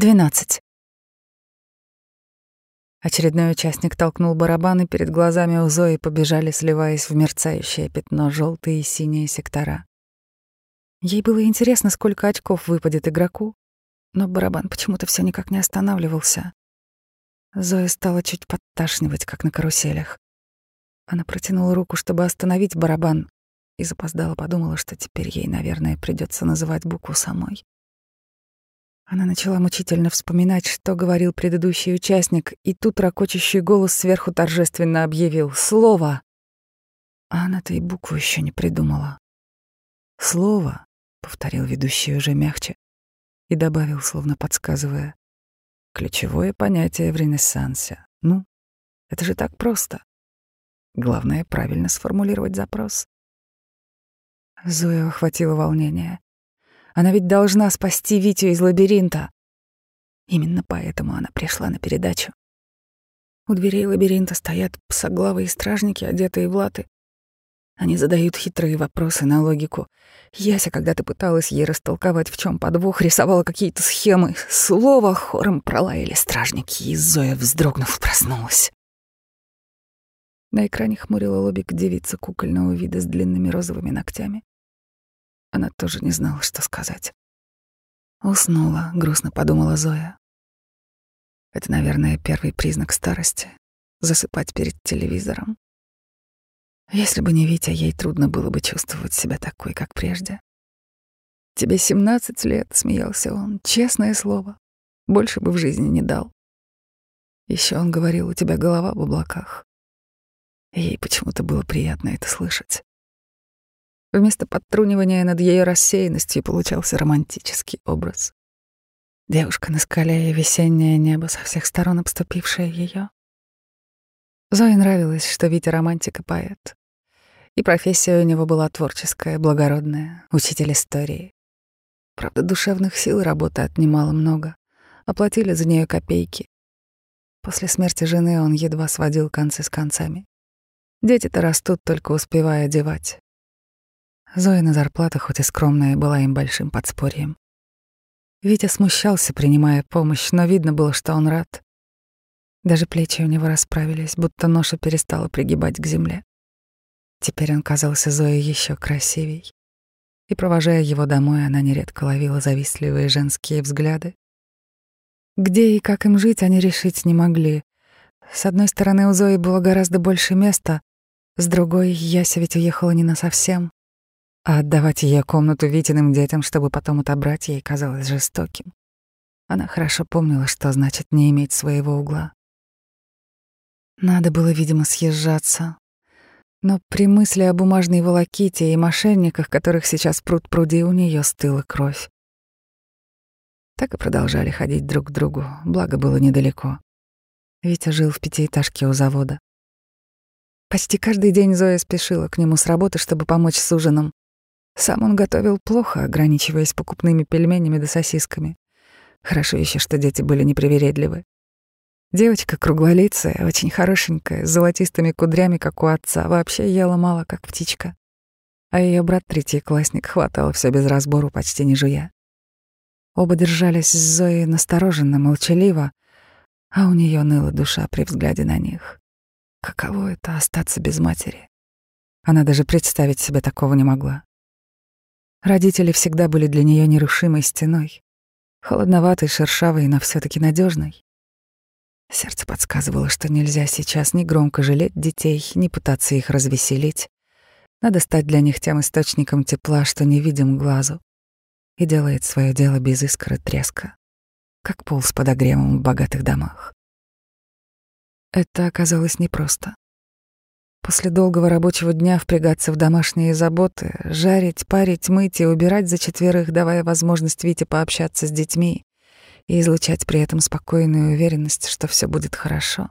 12. Очередной участник толкнул барабан, и перед глазами у Зои побежали, сливаясь в мерцающее пятно желтые и синие сектора. Ей было интересно, сколько очков выпадет игроку, но барабан почему-то все никак не останавливался. Зоя стала чуть подташнивать, как на каруселях. Она протянула руку, чтобы остановить барабан, и запоздала подумала, что теперь ей, наверное, придется называть букву самой. Она начала мучительно вспоминать, что говорил предыдущий участник, и тут ракочущий голос сверху торжественно объявил «Слово!». А она-то и букву еще не придумала. «Слово», — повторил ведущий уже мягче, и добавил, словно подсказывая, «ключевое понятие в Ренессансе. Ну, это же так просто. Главное — правильно сформулировать запрос». Зоя охватило волнение. Она ведь должна спасти Витю из лабиринта. Именно поэтому она пришла на передачу. У дверей лабиринта стоят псоглавые стражники, одетые в латы. Они задают хитрые вопросы на логику. Яся когда-то пыталась ей растолковать, в чем подвох, рисовала какие-то схемы. Слово хором пролаяли стражники, и Зоя, вздрогнув, проснулась. На экране хмурила лобик девица кукольного вида с длинными розовыми ногтями. Она тоже не знала, что сказать. Уснула, грустно подумала Зоя. Это, наверное, первый признак старости — засыпать перед телевизором. Если бы не Витя, ей трудно было бы чувствовать себя такой, как прежде. «Тебе семнадцать лет», — смеялся он, — «честное слово. Больше бы в жизни не дал». Еще он говорил, у тебя голова в облаках. Ей почему-то было приятно это слышать. Вместо подтрунивания над ее рассеянностью получался романтический образ. Девушка на скале и весеннее небо со всех сторон обступившее ее. Зое нравилось, что Витя романтик и поэт. И профессия у него была творческая, благородная, учитель истории. Правда, душевных сил работы отнимало много. Оплатили за нее копейки. После смерти жены он едва сводил концы с концами. Дети-то растут, только успевая одевать. Зоина зарплата, хоть и скромная, была им большим подспорьем. Витя смущался, принимая помощь, но видно было, что он рад. Даже плечи у него расправились, будто ноша перестала пригибать к земле. Теперь он казался Зое еще красивей. И, провожая его домой, она нередко ловила завистливые женские взгляды. Где и как им жить, они решить не могли. С одной стороны, у Зои было гораздо больше места, с другой, Яся ведь уехала не на совсем. А отдавать ее комнату Витиным детям, чтобы потом отобрать ей, казалось жестоким. Она хорошо помнила, что значит не иметь своего угла. Надо было, видимо, съезжаться. Но при мысли о бумажной волоките и мошенниках, которых сейчас пруд пруди, у нее стыла кровь. Так и продолжали ходить друг к другу, благо было недалеко. Витя жил в пятиэтажке у завода. Почти каждый день Зоя спешила к нему с работы, чтобы помочь с ужином. Сам он готовил плохо, ограничиваясь покупными пельменями да сосисками. Хорошо еще, что дети были непривередливы. Девочка круглолицая, очень хорошенькая, с золотистыми кудрями, как у отца, вообще ела мало, как птичка. А ее брат третьеклассник хватал все без разбору, почти не жуя. Оба держались с Зоей настороженно, молчаливо, а у нее ныла душа при взгляде на них. Каково это — остаться без матери? Она даже представить себе такого не могла. Родители всегда были для нее нерушимой стеной, холодноватой, шершавой, но все таки надежной. Сердце подсказывало, что нельзя сейчас ни громко жалеть детей, ни пытаться их развеселить. Надо стать для них тем источником тепла, что не видим глазу, и делает свое дело без искры треска, как пол с подогревом в богатых домах. Это оказалось непросто. После долгого рабочего дня впрягаться в домашние заботы, жарить, парить, мыть и убирать за четверых, давая возможность Вите пообщаться с детьми и излучать при этом спокойную уверенность, что все будет хорошо.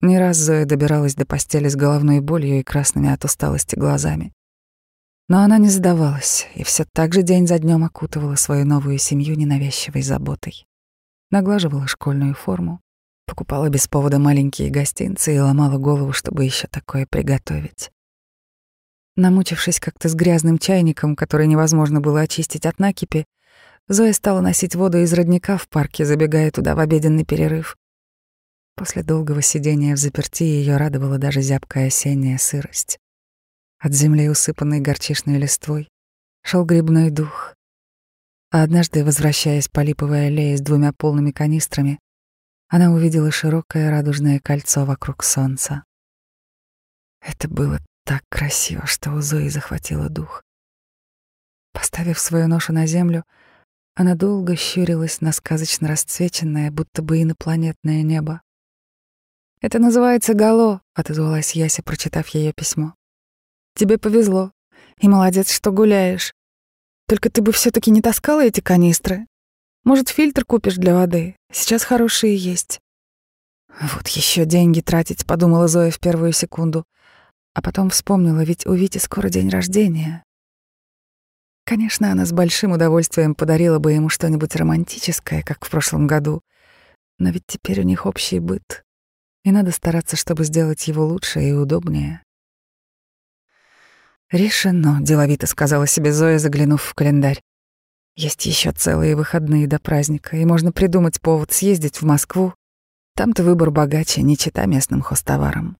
Не раз Зоя добиралась до постели с головной болью и красными от усталости глазами. Но она не сдавалась и все так же день за днем окутывала свою новую семью ненавязчивой заботой. Наглаживала школьную форму, Покупала без повода маленькие гостинцы и ломала голову, чтобы еще такое приготовить. Намучившись как-то с грязным чайником, который невозможно было очистить от накипи, Зоя стала носить воду из родника в парке, забегая туда в обеденный перерыв. После долгого сидения в заперти ее радовала даже зябкая осенняя сырость. От земли, усыпанной горчичной листвой, шел грибной дух. А однажды, возвращаясь по липовой аллее с двумя полными канистрами, она увидела широкое радужное кольцо вокруг солнца. Это было так красиво, что у Зои захватило дух. Поставив свою ношу на землю, она долго щурилась на сказочно расцвеченное, будто бы инопланетное небо. «Это называется гало», — отозвалась Яся, прочитав ее письмо. «Тебе повезло, и молодец, что гуляешь. Только ты бы все таки не таскала эти канистры. Может, фильтр купишь для воды? Сейчас хорошие есть». «Вот еще деньги тратить», — подумала Зоя в первую секунду. А потом вспомнила, ведь у Вити скоро день рождения. Конечно, она с большим удовольствием подарила бы ему что-нибудь романтическое, как в прошлом году. Но ведь теперь у них общий быт, и надо стараться, чтобы сделать его лучше и удобнее. «Решено», — деловито сказала себе Зоя, заглянув в календарь. «Есть еще целые выходные до праздника, и можно придумать повод съездить в Москву. Там-то выбор богаче, не чита местным хостоварам».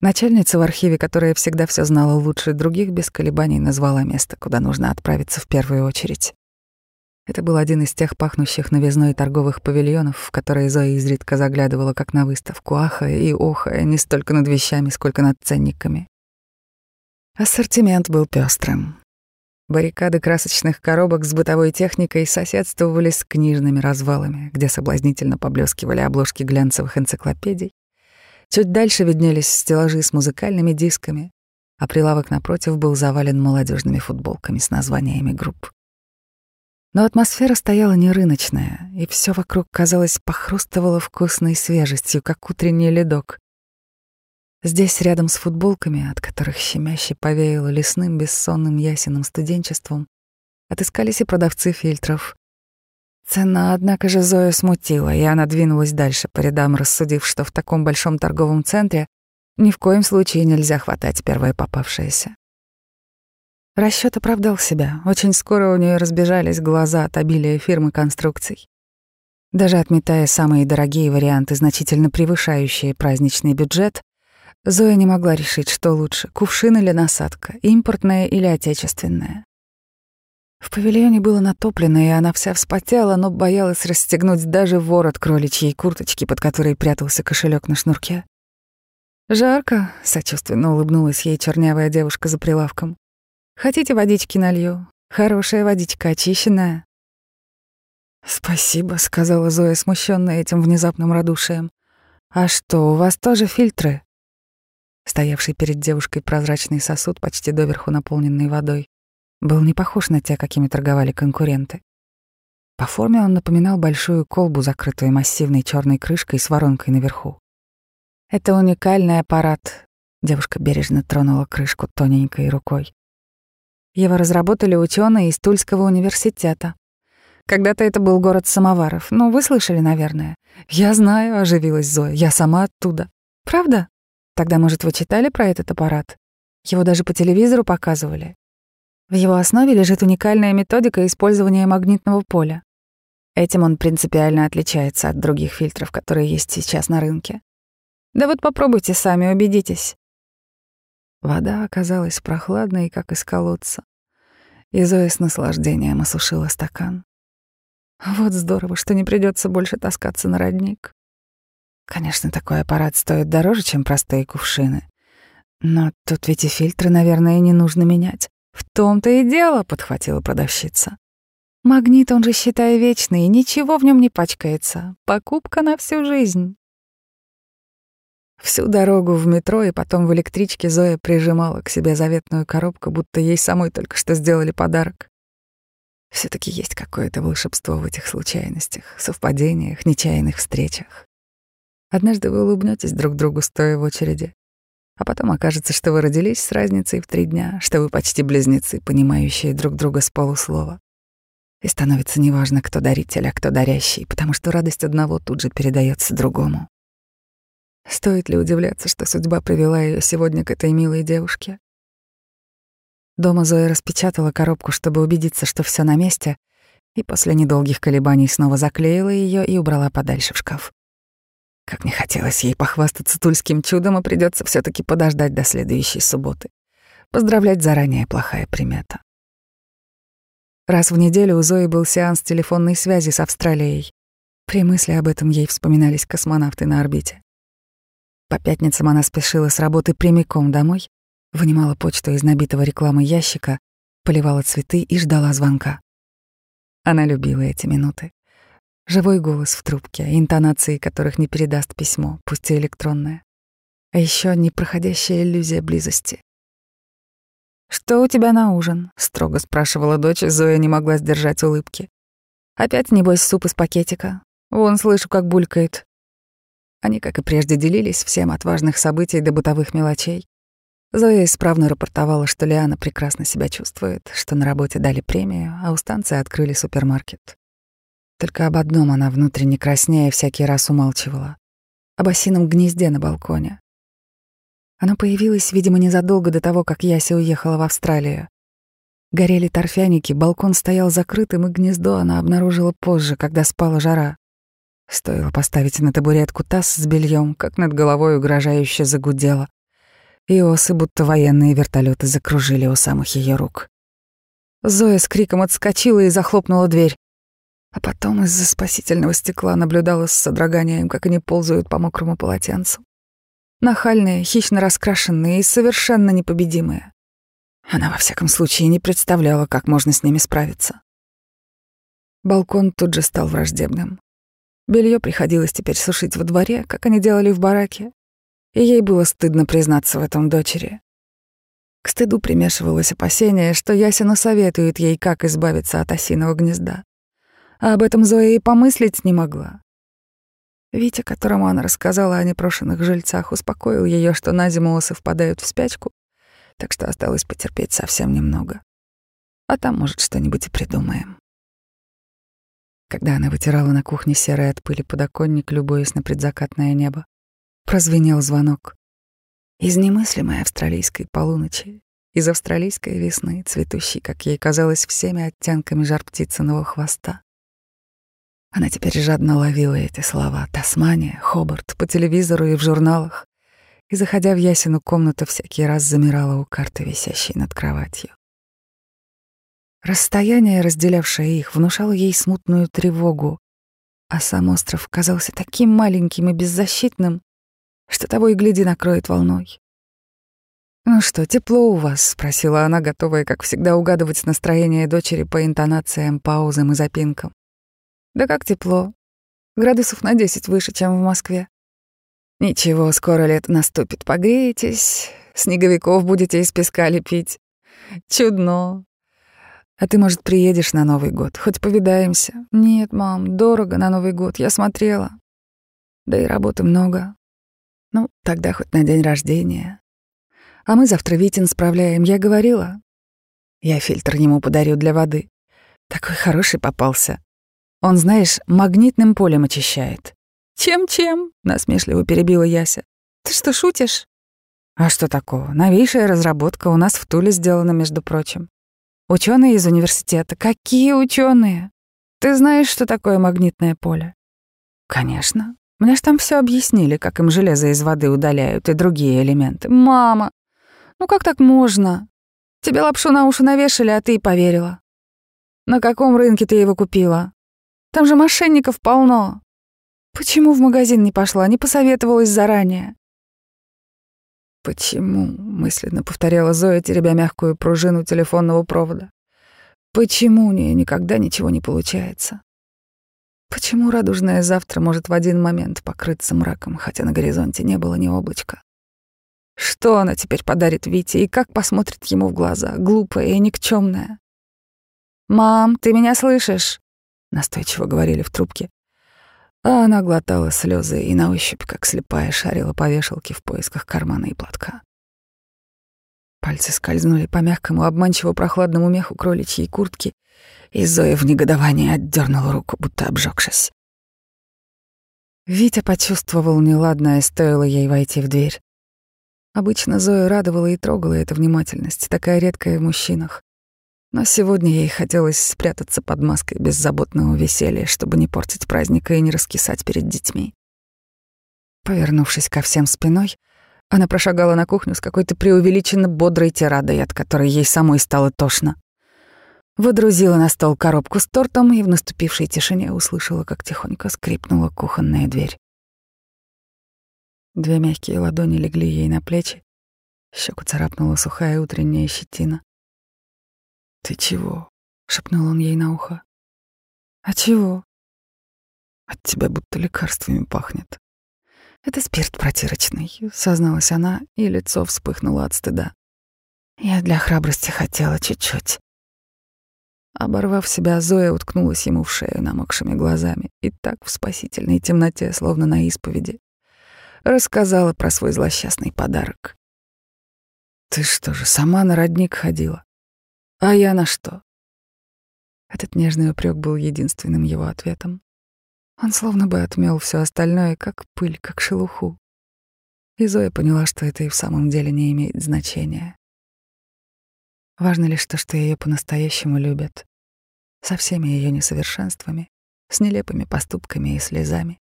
Начальница в архиве, которая всегда все знала лучше других, без колебаний назвала место, куда нужно отправиться в первую очередь. Это был один из тех пахнущих новизной торговых павильонов, в которые Зоя изредка заглядывала как на выставку, ахая и охая не столько над вещами, сколько над ценниками. Ассортимент был пестрым. Баррикады красочных коробок с бытовой техникой соседствовали с книжными развалами, где соблазнительно поблескивали обложки глянцевых энциклопедий, Чуть дальше виднелись стеллажи с музыкальными дисками, а прилавок напротив был завален молодежными футболками с названиями групп. Но атмосфера стояла не рыночная, и все вокруг, казалось, похрустывало вкусной свежестью, как утренний ледок. Здесь, рядом с футболками, от которых щемяще повеяло лесным бессонным ясенным студенчеством, отыскались и продавцы фильтров, Цена, однако же, Зою смутила, и она двинулась дальше по рядам, рассудив, что в таком большом торговом центре ни в коем случае нельзя хватать первое попавшееся. Расчет оправдал себя. Очень скоро у нее разбежались глаза от обилия фирмы конструкций. Даже отметая самые дорогие варианты, значительно превышающие праздничный бюджет, Зоя не могла решить, что лучше — кувшин или насадка, импортная или отечественная. В павильоне было натоплено, и она вся вспотела, но боялась расстегнуть даже ворот кроличьей курточки, под которой прятался кошелек на шнурке. «Жарко», — сочувственно улыбнулась ей чернявая девушка за прилавком. «Хотите водички налью? Хорошая водичка, очищенная». «Спасибо», — сказала Зоя, смущенная этим внезапным радушием. «А что, у вас тоже фильтры?» Стоявший перед девушкой прозрачный сосуд, почти доверху наполненный водой, был не похож на те, какими торговали конкуренты. По форме он напоминал большую колбу, закрытую массивной черной крышкой с воронкой наверху. «Это уникальный аппарат», — девушка бережно тронула крышку тоненькой рукой. Его разработали ученые из Тульского университета. Когда-то это был город самоваров. Ну, вы слышали, наверное. Я знаю, оживилась Зоя. Я сама оттуда. Правда? Тогда, может, вы читали про этот аппарат? Его даже по телевизору показывали. В его основе лежит уникальная методика использования магнитного поля. Этим он принципиально отличается от других фильтров, которые есть сейчас на рынке. Да вот попробуйте сами, убедитесь. Вода оказалась прохладной, как из колодца, и Зоя с наслаждением осушила стакан. Вот здорово, что не придется больше таскаться на родник. Конечно, такой аппарат стоит дороже, чем простые кувшины. Но тут ведь и фильтры, наверное, не нужно менять. «В том-то и дело», — подхватила продавщица. «Магнит, он же, считай, вечный, ничего в нем не пачкается. Покупка на всю жизнь». Всю дорогу в метро и потом в электричке Зоя прижимала к себе заветную коробку, будто ей самой только что сделали подарок. все таки есть какое-то волшебство в этих случайностях, совпадениях, нечаянных встречах. Однажды вы улыбнетесь друг другу, стоя в очереди, а потом окажется, что вы родились с разницей в три дня, что вы почти близнецы, понимающие друг друга с полуслова. И становится неважно, кто даритель, а кто дарящий, потому что радость одного тут же передается другому. Стоит ли удивляться, что судьба привела ее сегодня к этой милой девушке? Дома Зоя распечатала коробку, чтобы убедиться, что все на месте, и после недолгих колебаний снова заклеила ее и убрала подальше в шкаф. Как не хотелось ей похвастаться тульским чудом, и придется все таки подождать до следующей субботы. Поздравлять заранее плохая примета. Раз в неделю у Зои был сеанс телефонной связи с Австралией. При мысли об этом ей вспоминались космонавты на орбите. По пятницам она спешила с работы прямиком домой, вынимала почту из набитого рекламы ящика, поливала цветы и ждала звонка. Она любила эти минуты. Живой голос в трубке, интонации которых не передаст письмо, пусть и электронное. А еще непроходящая иллюзия близости. «Что у тебя на ужин?» — строго спрашивала дочь, Зоя не могла сдержать улыбки. «Опять, небось, суп из пакетика? Вон, слышу, как булькает». Они, как и прежде, делились всем от важных событий до бытовых мелочей. Зоя исправно рапортовала, что Лиана прекрасно себя чувствует, что на работе дали премию, а у станции открыли супермаркет. Только об одном она внутренне краснея всякий раз умалчивала. Об осином гнезде на балконе. Оно появилось, видимо, незадолго до того, как Яся уехала в Австралию. Горели торфяники, балкон стоял закрытым, и гнездо она обнаружила позже, когда спала жара. Стоило поставить на табуретку таз с бельем, как над головой угрожающе загудело и осы, будто военные вертолеты, закружили у самых ее рук. Зоя с криком отскочила и захлопнула дверь. А потом из-за спасительного стекла наблюдала с содроганием, как они ползают по мокрому полотенцу. Нахальные, хищно раскрашенные и совершенно непобедимые. Она, во всяком случае, не представляла, как можно с ними справиться. Балкон тут же стал враждебным. Белье приходилось теперь сушить во дворе, как они делали в бараке, и ей было стыдно признаться в этом дочери. К стыду примешивалось опасение, что Ясина советует ей, как избавиться от осиного гнезда. А об этом Зоя и помыслить не могла. Витя, которому она рассказала о непрошенных жильцах, успокоил ее, что на зиму осы впадают в спячку, так что осталось потерпеть совсем немного. А там, может, что-нибудь и придумаем. Когда она вытирала на кухне серый от пыли подоконник, любуясь на предзакатное небо, Прозвенел звонок. Из немыслимой австралийской полуночи, из австралийской весны, цветущей, как ей казалось, всеми оттенками жар птицыного хвоста. Она теперь жадно ловила эти слова «Тасмания», «Хобарт» по телевизору и в журналах, и, заходя в Ясину комнату, всякий раз замирала у карты, висящей над кроватью. Расстояние, разделявшее их, внушало ей смутную тревогу, а сам остров казался таким маленьким и беззащитным, что того и гляди накроет волной. «Ну что, тепло у вас?» — спросила она, готовая, как всегда, угадывать настроение дочери по интонациям, паузам и запинкам. «Да как тепло? Градусов на десять выше, чем в Москве. Ничего, скоро лето наступит, погреетесь, снеговиков будете из песка лепить. Чудно. А ты, может, приедешь на Новый год, хоть повидаемся? Нет, мам, дорого на Новый год, я смотрела. Да и работы много, ну, тогда хоть на день рождения. А мы завтра Витин справляем, я говорила. Я фильтр ему подарю для воды. Такой хороший попался. Он, знаешь, магнитным полем очищает. Чем-чем? Насмешливо перебила Яся. Ты что, шутишь? А что такого? Новейшая разработка у нас в Туле сделана, между прочим. Ученые из университета. Какие ученые? Ты знаешь, что такое магнитное поле? Конечно. Мне ж там все объяснили, как им железо из воды удаляют и другие элементы. Мама, ну как так можно? Тебе лапшу на уши навешали, а ты и поверила. На каком рынке ты его купила? Там же мошенников полно. Почему в магазин не пошла, не посоветовалась заранее? «Почему?» — мысленно повторяла Зоя, теребя мягкую пружину телефонного провода. «Почему у нее никогда ничего не получается?» Почему радужное завтра может в один момент покрыться мраком, хотя на горизонте не было ни облачка? Что она теперь подарит Вите и как посмотрит ему в глаза, глупая и никчемная? «Мам, ты меня слышишь?» — настойчиво говорили в трубке. А она глотала слезы и на ощупь, как слепая, шарила по вешалке в поисках кармана и платка. Пальцы скользнули по мягкому, обманчиво прохладному меху кроличьей куртки, и Зоя в негодовании отдернула руку, будто обжегшись. Витя почувствовал неладное, стоило ей войти в дверь. Обычно Зоя радовала и трогала эта внимательность, такая редкая в мужчинах. Но сегодня ей хотелось спрятаться под маской беззаботного веселья, чтобы не портить праздника и не раскисать перед детьми. Повернувшись ко всем спиной, она прошагала на кухню с какой-то преувеличенно бодрой тирадой, от которой ей самой стало тошно. Водрузила на стол коробку с тортом и в наступившей тишине услышала, как тихонько скрипнула кухонная дверь. Две мягкие ладони легли ей на плечи, щеку царапнула сухая утренняя щетина. «Ты чего?» — шепнул он ей на ухо. «А чего?» «От тебя будто лекарствами пахнет». «Это спирт протирочный», — созналась она, и лицо вспыхнуло от стыда. «Я для храбрости хотела чуть-чуть». Оборвав себя, Зоя уткнулась ему в шею намокшими глазами и так в спасительной темноте, словно на исповеди, рассказала про свой злосчастный подарок. «Ты что же, сама на родник ходила? А я на что?» Этот нежный упрек был единственным его ответом. Он словно бы отмел все остальное, как пыль, как шелуху. И Зоя поняла, что это и в самом деле не имеет значения. Важно лишь то, что ее по-настоящему любят. Со всеми ее несовершенствами, с нелепыми поступками и слезами.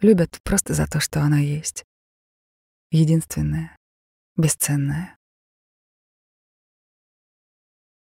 Любят просто за то, что она есть. Единственная, бесценная.